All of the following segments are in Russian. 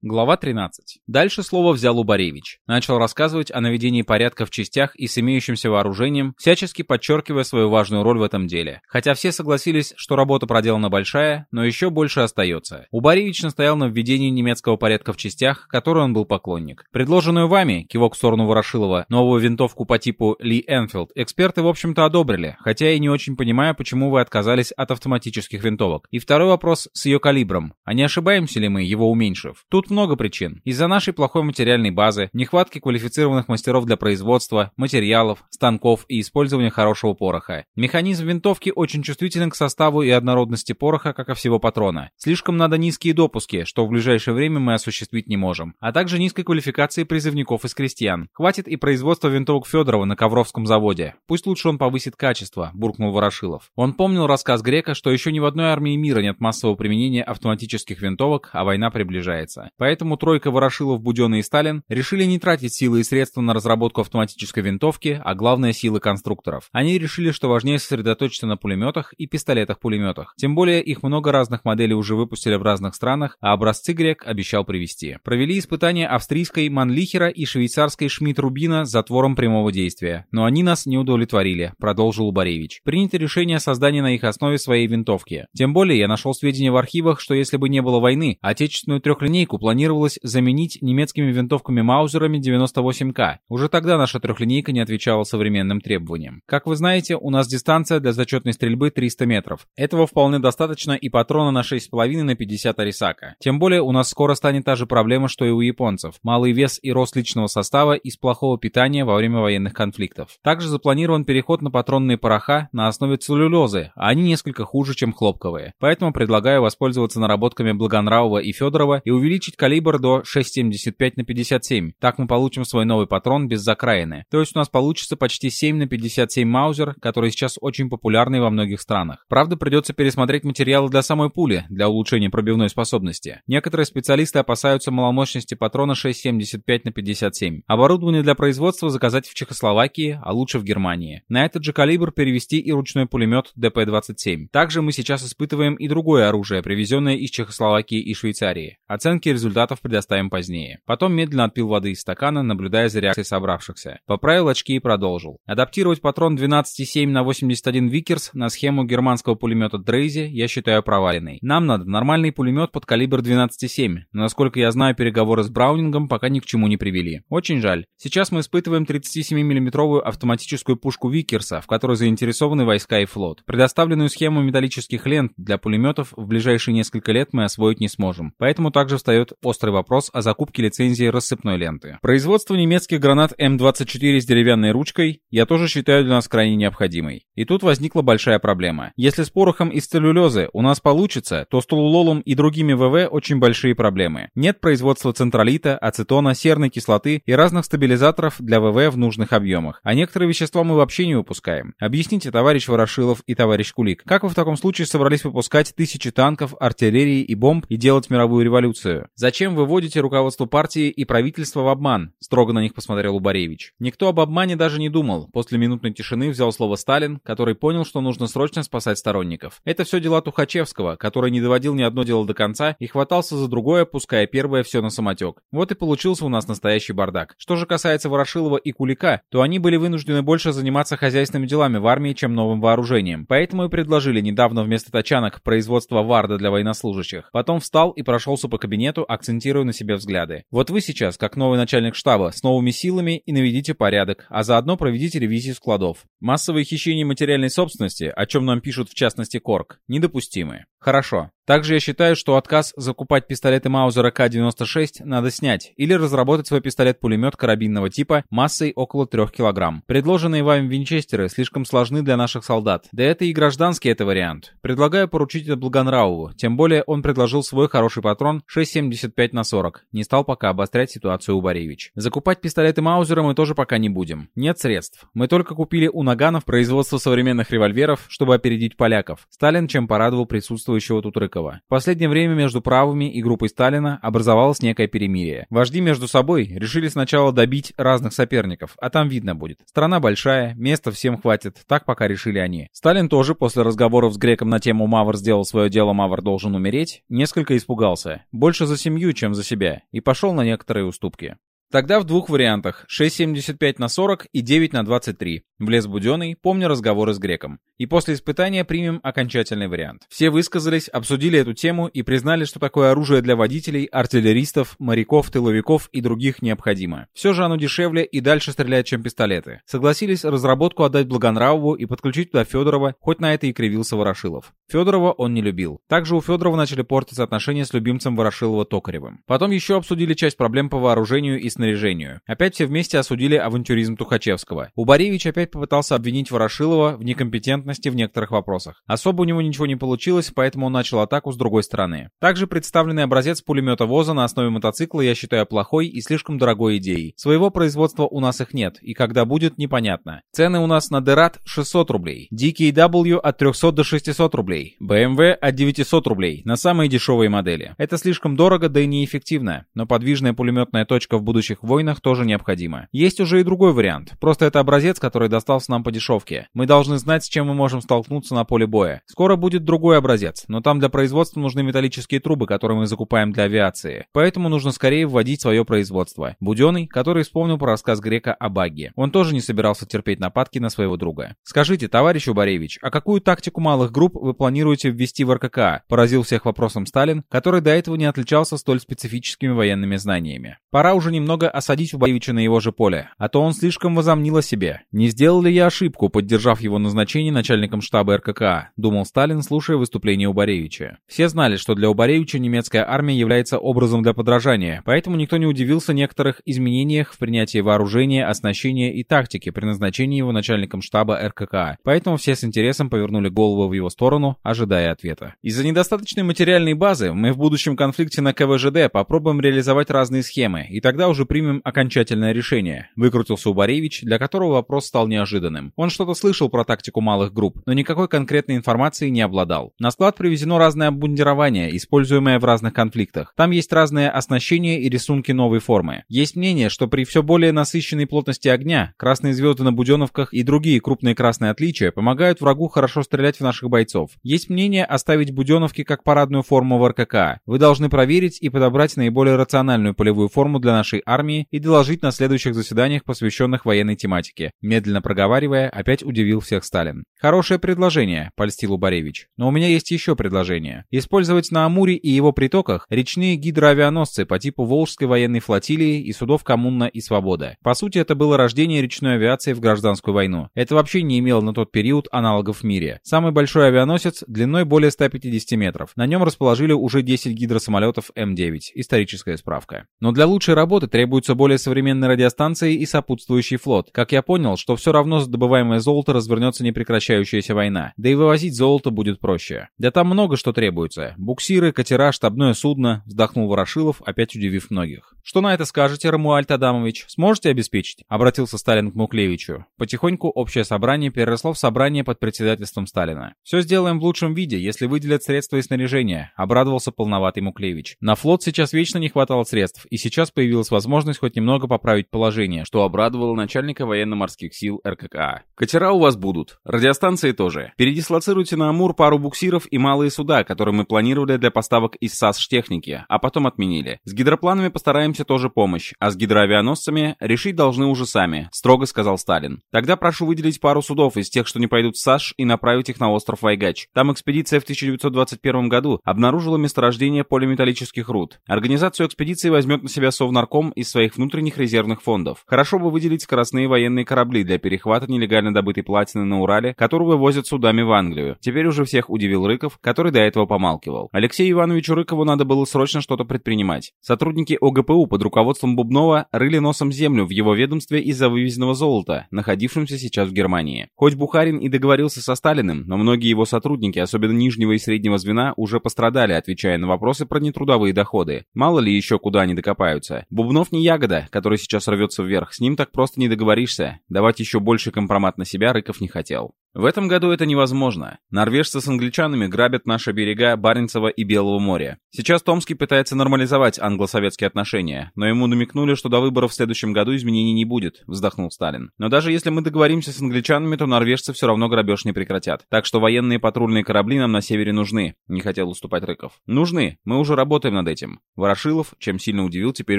Глава 13. Дальше слово взял Убаревич. Начал рассказывать о наведении порядка в частях и с имеющимся вооружением, всячески подчеркивая свою важную роль в этом деле. Хотя все согласились, что работа проделана большая, но еще больше остается. Убаревич настоял на введении немецкого порядка в частях, которой он был поклонник. Предложенную вами, кивок в сторону Ворошилова, новую винтовку по типу Ли Энфилд, эксперты в общем-то одобрили, хотя и не очень понимая, почему вы отказались от автоматических винтовок. И второй вопрос с ее калибром. А не ошибаемся ли мы, его уменьшив? Тут много причин. Из-за нашей плохой материальной базы, нехватки квалифицированных мастеров для производства, материалов, станков и использования хорошего пороха. Механизм винтовки очень чувствителен к составу и однородности пороха, как и всего патрона. Слишком надо низкие допуски, что в ближайшее время мы осуществить не можем. А также низкой квалификации призывников из крестьян. Хватит и производства винтовок Федорова на Ковровском заводе. Пусть лучше он повысит качество, буркнул Ворошилов. Он помнил рассказ Грека, что еще ни в одной армии мира нет массового применения автоматических винтовок, а война приближается. Поэтому тройка Ворошилов, Буденный и Сталин решили не тратить силы и средства на разработку автоматической винтовки, а главное силы конструкторов. Они решили, что важнее сосредоточиться на пулеметах и пистолетах-пулеметах. Тем более их много разных моделей уже выпустили в разных странах, а образцы Грек обещал привезти. Провели испытания австрийской Манлихера и швейцарской Шмидт-Рубина с затвором прямого действия. Но они нас не удовлетворили, продолжил Боревич. Принято решение о создании на их основе своей винтовки. Тем более я нашел сведения в архивах, что если бы не было войны, отечественную трехлинейку планировалось заменить немецкими винтовками Маузерами 98К. Уже тогда наша трехлинейка не отвечала современным требованиям. Как вы знаете, у нас дистанция для зачетной стрельбы 300 метров. Этого вполне достаточно и патрона на 6,5 на 50 Арисака. Тем более у нас скоро станет та же проблема, что и у японцев. Малый вес и рост личного состава из плохого питания во время военных конфликтов. Также запланирован переход на патронные пороха на основе целлюлезы, а они несколько хуже, чем хлопковые. Поэтому предлагаю воспользоваться наработками Благонравова и Федорова и увеличить калибр до 6,75 на 57. Так мы получим свой новый патрон без закраины. То есть у нас получится почти 7 на 57 Маузер, который сейчас очень популярный во многих странах. Правда, придется пересмотреть материалы для самой пули, для улучшения пробивной способности. Некоторые специалисты опасаются маломощности патрона 6,75 на 57. Оборудование для производства заказать в Чехословакии, а лучше в Германии. На этот же калибр перевести и ручной пулемет ДП-27. Также мы сейчас испытываем и другое оружие, привезенное из Чехословакии и Швейцарии. Оценки результатов предоставим позднее. Потом медленно отпил воды из стакана, наблюдая за реакцией собравшихся. Поправил очки и продолжил. Адаптировать патрон 12,7 на 81 Викерс на схему германского пулемета Дрейзи я считаю проваленной. Нам надо нормальный пулемет под калибр 12,7, но насколько я знаю, переговоры с Браунингом пока ни к чему не привели. Очень жаль. Сейчас мы испытываем 37 миллиметровую автоматическую пушку Викерса, в которой заинтересованы войска и флот. Предоставленную схему металлических лент для пулеметов в ближайшие несколько лет мы освоить не сможем. Поэтому также встает острый вопрос о закупке лицензии рассыпной ленты. Производство немецких гранат М24 с деревянной ручкой я тоже считаю для нас крайне необходимой. И тут возникла большая проблема. Если с порохом из целлюлезы у нас получится, то с толулолом и другими ВВ очень большие проблемы. Нет производства централита, ацетона, серной кислоты и разных стабилизаторов для ВВ в нужных объемах. А некоторые вещества мы вообще не выпускаем. Объясните, товарищ Ворошилов и товарищ Кулик, как вы в таком случае собрались выпускать тысячи танков, артиллерии и бомб и делать мировую революцию? Зачем вы вводите руководство партии и правительство в обман? Строго на них посмотрел Убаревич. Никто об обмане даже не думал. После минутной тишины взял слово Сталин, который понял, что нужно срочно спасать сторонников. Это все дела Тухачевского, который не доводил ни одно дело до конца и хватался за другое, пуская первое все на самотек. Вот и получился у нас настоящий бардак. Что же касается Ворошилова и Кулика, то они были вынуждены больше заниматься хозяйственными делами в армии, чем новым вооружением. Поэтому и предложили недавно вместо тачанок производство варда для военнослужащих. Потом встал и прошелся по кабинету, акцентируя на себе взгляды. Вот вы сейчас, как новый начальник штаба, с новыми силами и наведите порядок, а заодно проведите ревизию складов. Массовые хищения материальной собственности, о чем нам пишут в частности Корк, недопустимы. Хорошо. Также я считаю, что отказ закупать пистолеты Маузера К-96 надо снять или разработать свой пистолет-пулемет карабинного типа массой около 3 кг. Предложенные вами винчестеры слишком сложны для наших солдат. Да это и гражданский это вариант. Предлагаю поручить это Благонравову, тем более он предложил свой хороший патрон 6,75 на 40. Не стал пока обострять ситуацию у Боревич. Закупать пистолеты Маузера мы тоже пока не будем. Нет средств. Мы только купили у Наганов производство современных револьверов, чтобы опередить поляков. Сталин чем порадовал присутствующего тут рыка Рыкова. В последнее время между правыми и группой Сталина образовалось некое перемирие. Вожди между собой решили сначала добить разных соперников, а там видно будет. Страна большая, места всем хватит, так пока решили они. Сталин тоже после разговоров с Греком на тему «Мавр сделал свое дело, Мавр должен умереть», несколько испугался. Больше за семью, чем за себя. И пошел на некоторые уступки. Тогда в двух вариантах 6,75 на 40 и 9 на 23. Влез Буденный, помня разговоры с Греком. И после испытания примем окончательный вариант. Все высказались, обсудили эту тему и признали, что такое оружие для водителей, артиллеристов, моряков, тыловиков и других необходимо. Все же оно дешевле и дальше стреляет, чем пистолеты. Согласились разработку отдать Благонравову и подключить туда Федорова, хоть на это и кривился Ворошилов. Федорова он не любил. Также у Федорова начали портиться отношения с любимцем Ворошилова Токаревым. Потом еще обсудили часть проблем по вооружению и снаряжению. Опять все вместе осудили авантюризм Тухачевского. Убаревич опять попытался обвинить Ворошилова в некомпетентности в некоторых вопросах. Особо у него ничего не получилось, поэтому он начал атаку с другой стороны. Также представленный образец пулемета ВОЗа на основе мотоцикла я считаю плохой и слишком дорогой идеей. Своего производства у нас их нет, и когда будет, непонятно. Цены у нас на Дерат 600 рублей, DKW от 300 до 600 рублей, BMW от 900 рублей на самые дешевые модели. Это слишком дорого, да и неэффективно, но подвижная пулеметная точка в будущих войнах тоже необходимо. Есть уже и другой вариант. Просто это образец, который достался нам по дешевке. Мы должны знать, с чем мы можем столкнуться на поле боя. Скоро будет другой образец, но там для производства нужны металлические трубы, которые мы закупаем для авиации. Поэтому нужно скорее вводить свое производство. Буденный, который вспомнил про рассказ Грека о Багге. Он тоже не собирался терпеть нападки на своего друга. Скажите, товарищ Убаревич, а какую тактику малых групп вы планируете ввести в РКК? Поразил всех вопросом Сталин, который до этого не отличался столь специфическими военными знаниями. Пора уже немного осадить Убаевича на его же поле, а то он слишком возомнил о себе. Не сделал ли я ошибку, поддержав его назначение начальником штаба РККА, думал Сталин, слушая выступление Убаревича. Все знали, что для Убаревича немецкая армия является образом для подражания, поэтому никто не удивился некоторых изменениях в принятии вооружения, оснащения и тактики при назначении его начальником штаба РККА. Поэтому все с интересом повернули голову в его сторону, ожидая ответа. Из-за недостаточной материальной базы мы в будущем конфликте на КВЖД попробуем реализовать разные схемы, и тогда уже примем окончательное решение», — выкрутился Убаревич, для которого вопрос стал неожиданным. Он что-то слышал про тактику малых групп, но никакой конкретной информации не обладал. На склад привезено разное обмундирование, используемое в разных конфликтах. Там есть разное оснащение и рисунки новой формы. Есть мнение, что при все более насыщенной плотности огня, красные звезды на буденовках и другие крупные красные отличия помогают врагу хорошо стрелять в наших бойцов. Есть мнение оставить буденовки как парадную форму в РКК. Вы должны проверить и подобрать наиболее рациональную полевую форму для нашей армии и доложить на следующих заседаниях, посвященных военной тематике. Медленно проговаривая, опять удивил всех Сталин. «Хорошее предложение», — польстил Убаревич. «Но у меня есть еще предложение. Использовать на Амуре и его притоках речные гидроавианосцы по типу Волжской военной флотилии и судов Коммуна и Свобода. По сути, это было рождение речной авиации в гражданскую войну. Это вообще не имело на тот период аналогов в мире. Самый большой авианосец длиной более 150 метров. На нем расположили уже 10 гидросамолетов М-9. Историческая справка. Но для лучшей работы требуются более современные радиостанции и сопутствующий флот. Как я понял, что все равно за добываемое золото развернется непрекращающаяся война. Да и вывозить золото будет проще. Да там много что требуется. Буксиры, катера, штабное судно, вздохнул Ворошилов, опять удивив многих. Что на это скажете, Рамуальд Адамович? Сможете обеспечить? Обратился Сталин к Муклевичу. Потихоньку общее собрание переросло в собрание под председательством Сталина. Все сделаем в лучшем виде, если выделят средства и снаряжение, обрадовался полноватый Муклевич. На флот сейчас вечно не хватало средств, и сейчас появилась возможность хоть немного поправить положение, что обрадовало начальника военно-морских сил РККА. Катера у вас будут, радиостанции тоже. Передислоцируйте на Амур пару буксиров и малые суда, которые мы планировали для поставок из САС-техники, а потом отменили. С гидропланами постараемся тоже помощь, а с гидроавианосцами решить должны уже сами, строго сказал Сталин. Тогда прошу выделить пару судов из тех, что не пойдут в САШ и направить их на остров Вайгач. Там экспедиция в 1921 году обнаружила месторождение полиметаллических руд. Организацию экспедиции возьмет на себя Совнарком из своих внутренних резервных фондов. Хорошо бы выделить скоростные военные корабли для перехвата нелегально добытой платины на Урале, которую вывозят судами в Англию. Теперь уже всех удивил Рыков, который до этого помалкивал. Алексею Ивановичу Рыкову надо было срочно что-то предпринимать. Сотрудники ОГПУ под руководством Бубнова рыли носом землю в его ведомстве из-за вывезенного золота, находившимся сейчас в Германии. Хоть Бухарин и договорился со Сталиным, но многие его сотрудники, особенно нижнего и среднего звена, уже пострадали, отвечая на вопросы про нетрудовые доходы. Мало ли еще куда они докопаются. Бубнов не ягода, который сейчас рвется вверх, с ним так просто не договоришься. Давать еще больше компромат на себя Рыков не хотел. В этом году это невозможно. Норвежцы с англичанами грабят наши берега Баренцева и Белого моря. Сейчас Томский пытается нормализовать англо-советские отношения, но ему намекнули, что до выборов в следующем году изменений не будет, вздохнул Сталин. Но даже если мы договоримся с англичанами, то норвежцы все равно грабеж не прекратят. Так что военные патрульные корабли нам на севере нужны, не хотел уступать Рыков. Нужны, мы уже работаем над этим. Ворошилов, чем сильно удивил теперь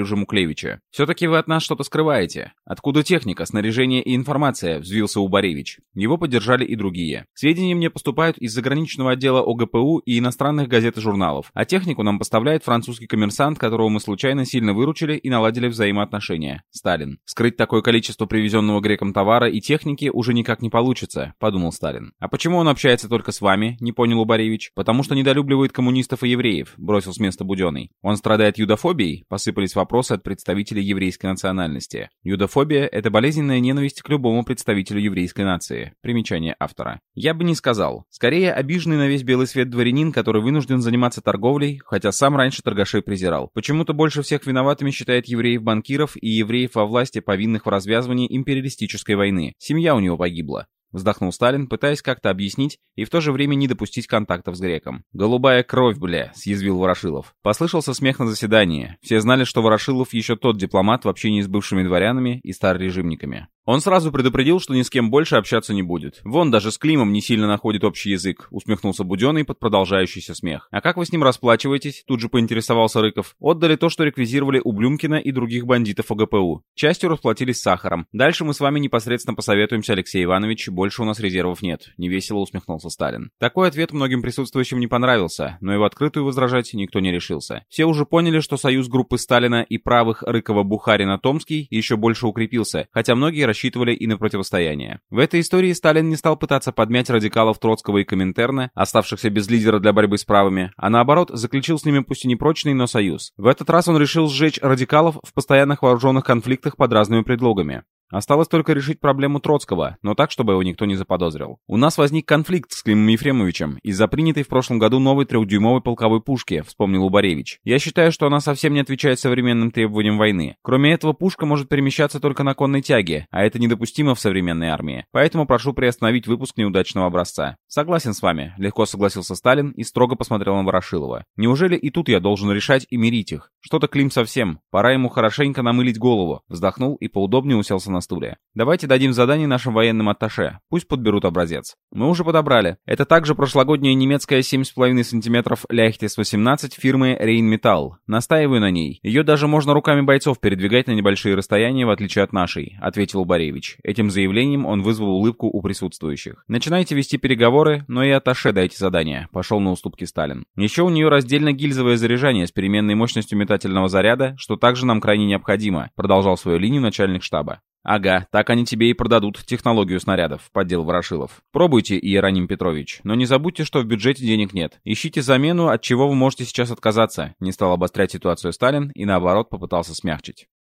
уже Муклевича. Все-таки вы от нас что-то скрываете. Откуда техника, снаряжение и информация, взвился Убаревич. Его поддержали и другие. Сведения мне поступают из заграничного отдела ОГПУ и иностранных газет и журналов, а технику нам поставляет французский коммерсант, которого мы случайно сильно выручили и наладили взаимоотношения. Сталин. Скрыть такое количество привезенного греком товара и техники уже никак не получится, подумал Сталин. А почему он общается только с вами, не понял Убаревич. Потому что недолюбливает коммунистов и евреев, бросил с места Буденный. Он страдает юдофобией, посыпались вопросы от представителей еврейской национальности. Юдофобия – это болезненная ненависть к любому представителю еврейской нации. Примечание автора. Я бы не сказал. Скорее, обиженный на весь белый свет дворянин, который вынужден заниматься торговлей, хотя сам раньше торгашей презирал. Почему-то больше всех виноватыми считает евреев-банкиров и евреев во власти, повинных в развязывании империалистической войны. Семья у него погибла. Вздохнул Сталин, пытаясь как-то объяснить и в то же время не допустить контактов с греком. «Голубая кровь, бля!» — съязвил Ворошилов. Послышался смех на заседании. Все знали, что Ворошилов еще тот дипломат в общении с бывшими дворянами и старорежимниками. Он сразу предупредил, что ни с кем больше общаться не будет. Вон даже с Климом не сильно находит общий язык, усмехнулся Буденный под продолжающийся смех. А как вы с ним расплачиваетесь? Тут же поинтересовался Рыков. Отдали то, что реквизировали у Блюмкина и других бандитов ОГПУ. Частью расплатились сахаром. Дальше мы с вами непосредственно посоветуемся, Алексей Иванович, больше у нас резервов нет. Невесело усмехнулся Сталин. Такой ответ многим присутствующим не понравился, но его открытую возражать никто не решился. Все уже поняли, что союз группы Сталина и правых Рыкова-Бухарина-Томский еще больше укрепился, хотя многие и на противостояние. В этой истории Сталин не стал пытаться подмять радикалов Троцкого и Коминтерна, оставшихся без лидера для борьбы с правыми, а наоборот заключил с ними пусть и непрочный, но союз. В этот раз он решил сжечь радикалов в постоянных вооруженных конфликтах под разными предлогами. Осталось только решить проблему Троцкого, но так, чтобы его никто не заподозрил. У нас возник конфликт с Климом Ефремовичем из-за принятой в прошлом году новой трехдюймовой полковой пушки, вспомнил Убаревич. Я считаю, что она совсем не отвечает современным требованиям войны. Кроме этого, пушка может перемещаться только на конной тяге, а это недопустимо в современной армии. Поэтому прошу приостановить выпуск неудачного образца. Согласен с вами, легко согласился Сталин и строго посмотрел на Ворошилова. Неужели и тут я должен решать и мирить их? Что-то Клим совсем. Пора ему хорошенько намылить голову. Вздохнул и поудобнее уселся на стуле. Давайте дадим задание нашим военным атташе. Пусть подберут образец. Мы уже подобрали. Это также прошлогодняя немецкая 7,5 см Ляхтис 18 фирмы Rheinmetall. Настаиваю на ней. Ее даже можно руками бойцов передвигать на небольшие расстояния, в отличие от нашей, ответил Боревич. Этим заявлением он вызвал улыбку у присутствующих. Начинайте вести переговоры, но и атташе дайте задание. Пошел на уступки Сталин. Еще у нее раздельно гильзовое заряжание с переменной мощностью метательного заряда, что также нам крайне необходимо, продолжал свою линию начальник штаба. «Ага, так они тебе и продадут технологию снарядов», — поддел Ворошилов. «Пробуйте, Иероним Петрович, но не забудьте, что в бюджете денег нет. Ищите замену, от чего вы можете сейчас отказаться», — не стал обострять ситуацию Сталин и, наоборот, попытался смягчить.